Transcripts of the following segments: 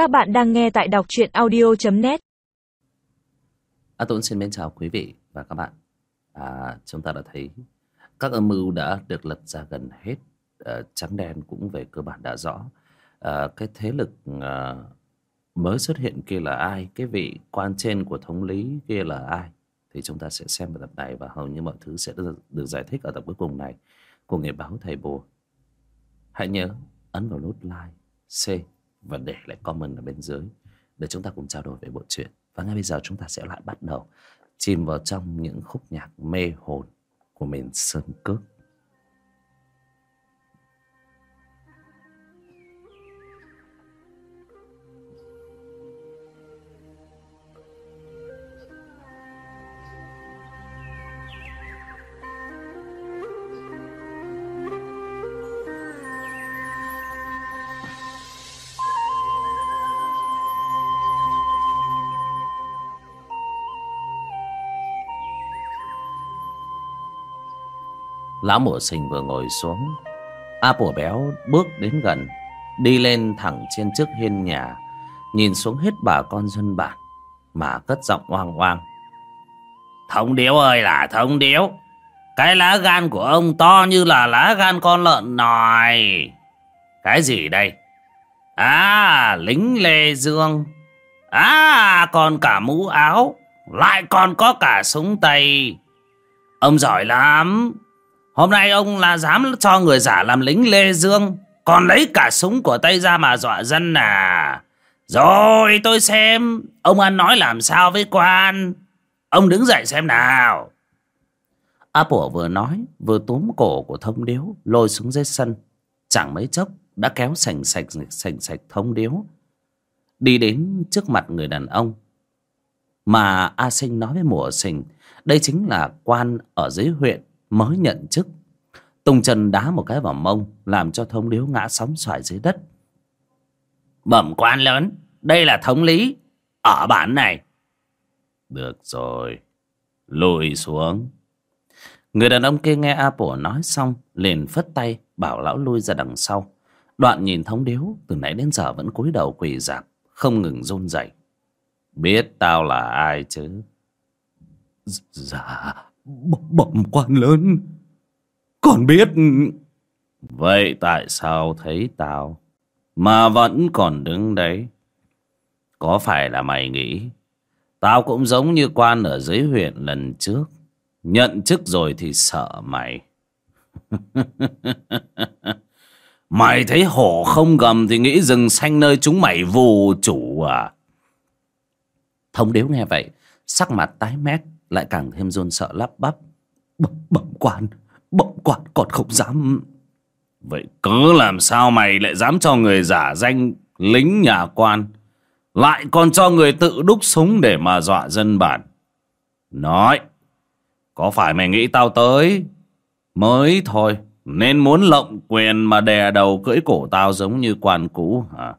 Các bạn đang nghe tại đọc truyện audio.net A à, Tuấn xin mến chào quý vị và các bạn. À, chúng ta đã thấy các âm mưu đã được lật ra gần hết. À, trắng đen cũng về cơ bản đã rõ. À, cái thế lực à, mới xuất hiện kia là ai? Cái vị quan trên của thống lý kia là ai? Thì chúng ta sẽ xem vào tập này và hầu như mọi thứ sẽ được, được giải thích ở tập cuối cùng này của Nghề báo Thầy Bùa. Hãy nhớ ấn vào nút like, share và để lại comment ở bên dưới để chúng ta cùng trao đổi về bộ truyện. Và ngay bây giờ chúng ta sẽ lại bắt đầu chìm vào trong những khúc nhạc mê hồn của miền Sơn Cước. Lão mùa sinh vừa ngồi xuống. A bùa béo bước đến gần, Đi lên thẳng trên trước hiên nhà, Nhìn xuống hết bà con dân bản, Mà cất giọng oang oang. Thông điếu ơi là thông điếu, Cái lá gan của ông to như là lá gan con lợn nòi. Cái gì đây? À lính Lê Dương. À còn cả mũ áo, Lại còn có cả súng tay. Ông giỏi lắm. Hôm nay ông là dám cho người giả làm lính Lê Dương, Còn lấy cả súng của Tây ra mà dọa dân à? Rồi, tôi xem, Ông ăn nói làm sao với quan? Ông đứng dậy xem nào. A Bổ vừa nói, Vừa túm cổ của thông điếu, Lôi xuống dưới sân. Chẳng mấy chốc, đã kéo sành sạch sành sạch thông điếu, Đi đến trước mặt người đàn ông. Mà A Sinh nói với mùa sinh Đây chính là quan ở dưới huyện mới nhận chức. Tung chân đá một cái vào mông, làm cho thống điếu ngã sóng xoài dưới đất. Bẩm quan lớn, đây là thống lý ở bản này. Được rồi, lùi xuống. Người đàn ông kia nghe apple nói xong, liền phất tay bảo lão lui ra đằng sau. Đoạn nhìn thống điếu từ nãy đến giờ vẫn cúi đầu quỳ rạp không ngừng run rẩy. Biết tao là ai chứ? Dạ bẩm quan lớn. Còn biết vậy tại sao thấy tao mà vẫn còn đứng đấy? Có phải là mày nghĩ tao cũng giống như quan ở dưới huyện lần trước nhận chức rồi thì sợ mày? Mày thấy hổ không gầm thì nghĩ rừng xanh nơi chúng mày vù chủ à? Thông điếu nghe vậy sắc mặt tái mét lại càng thêm run sợ lắp bắp. Bẩm bẩm quan bẩm quan còn không dám. Vậy cớ làm sao mày lại dám cho người giả danh lính nhà quan? Lại còn cho người tự đúc súng để mà dọa dân bản. Nói có phải mày nghĩ tao tới? Mới thôi nên muốn lộng quyền mà đè đầu cưỡi cổ tao giống như quan cũ hả?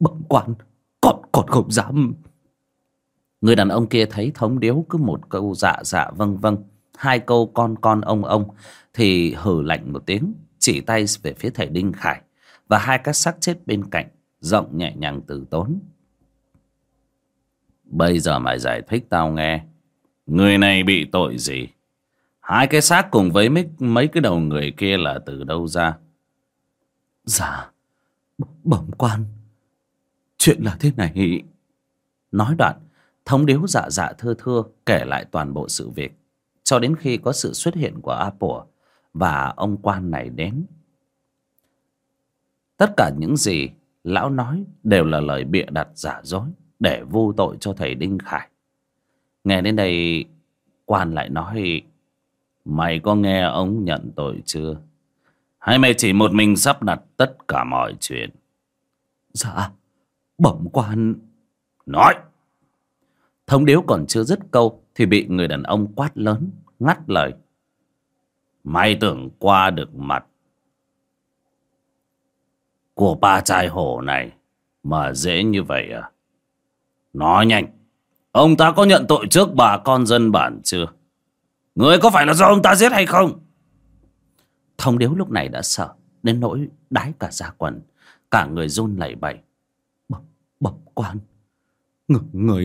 Bẩm quan còn còn không dám Người đàn ông kia thấy thống điếu cứ một câu dạ dạ vâng vâng Hai câu con con ông ông Thì hử lạnh một tiếng Chỉ tay về phía thầy Đinh Khải Và hai cái xác chết bên cạnh Giọng nhẹ nhàng từ tốn. Bây giờ mày giải thích tao nghe Người này bị tội gì? Hai cái xác cùng với mấy, mấy cái đầu người kia là từ đâu ra? Dạ Bẩm quan. Chuyện là thế này. Nói đoạn Thống điếu dạ dạ thưa thưa kể lại toàn bộ sự việc cho đến khi có sự xuất hiện của Apple và ông quan này đến. Tất cả những gì lão nói đều là lời bịa đặt giả dối để vu tội cho thầy Đinh Khải. Nghe đến đây quan lại nói Mày có nghe ông nhận tội chưa? Hay mày chỉ một mình sắp đặt tất cả mọi chuyện? Dạ, bẩm quan... Nói! Thống điếu còn chưa dứt câu Thì bị người đàn ông quát lớn Ngắt lời. Mày tưởng qua được mặt Của ba trai hổ này Mà dễ như vậy à? Nói nhanh Ông ta có nhận tội trước bà con dân bản chưa? Người có phải là do ông ta giết hay không? Thông điếu lúc này đã sợ Đến nỗi đái cả da quần Cả người run lẩy bẩy. Quan. Người, người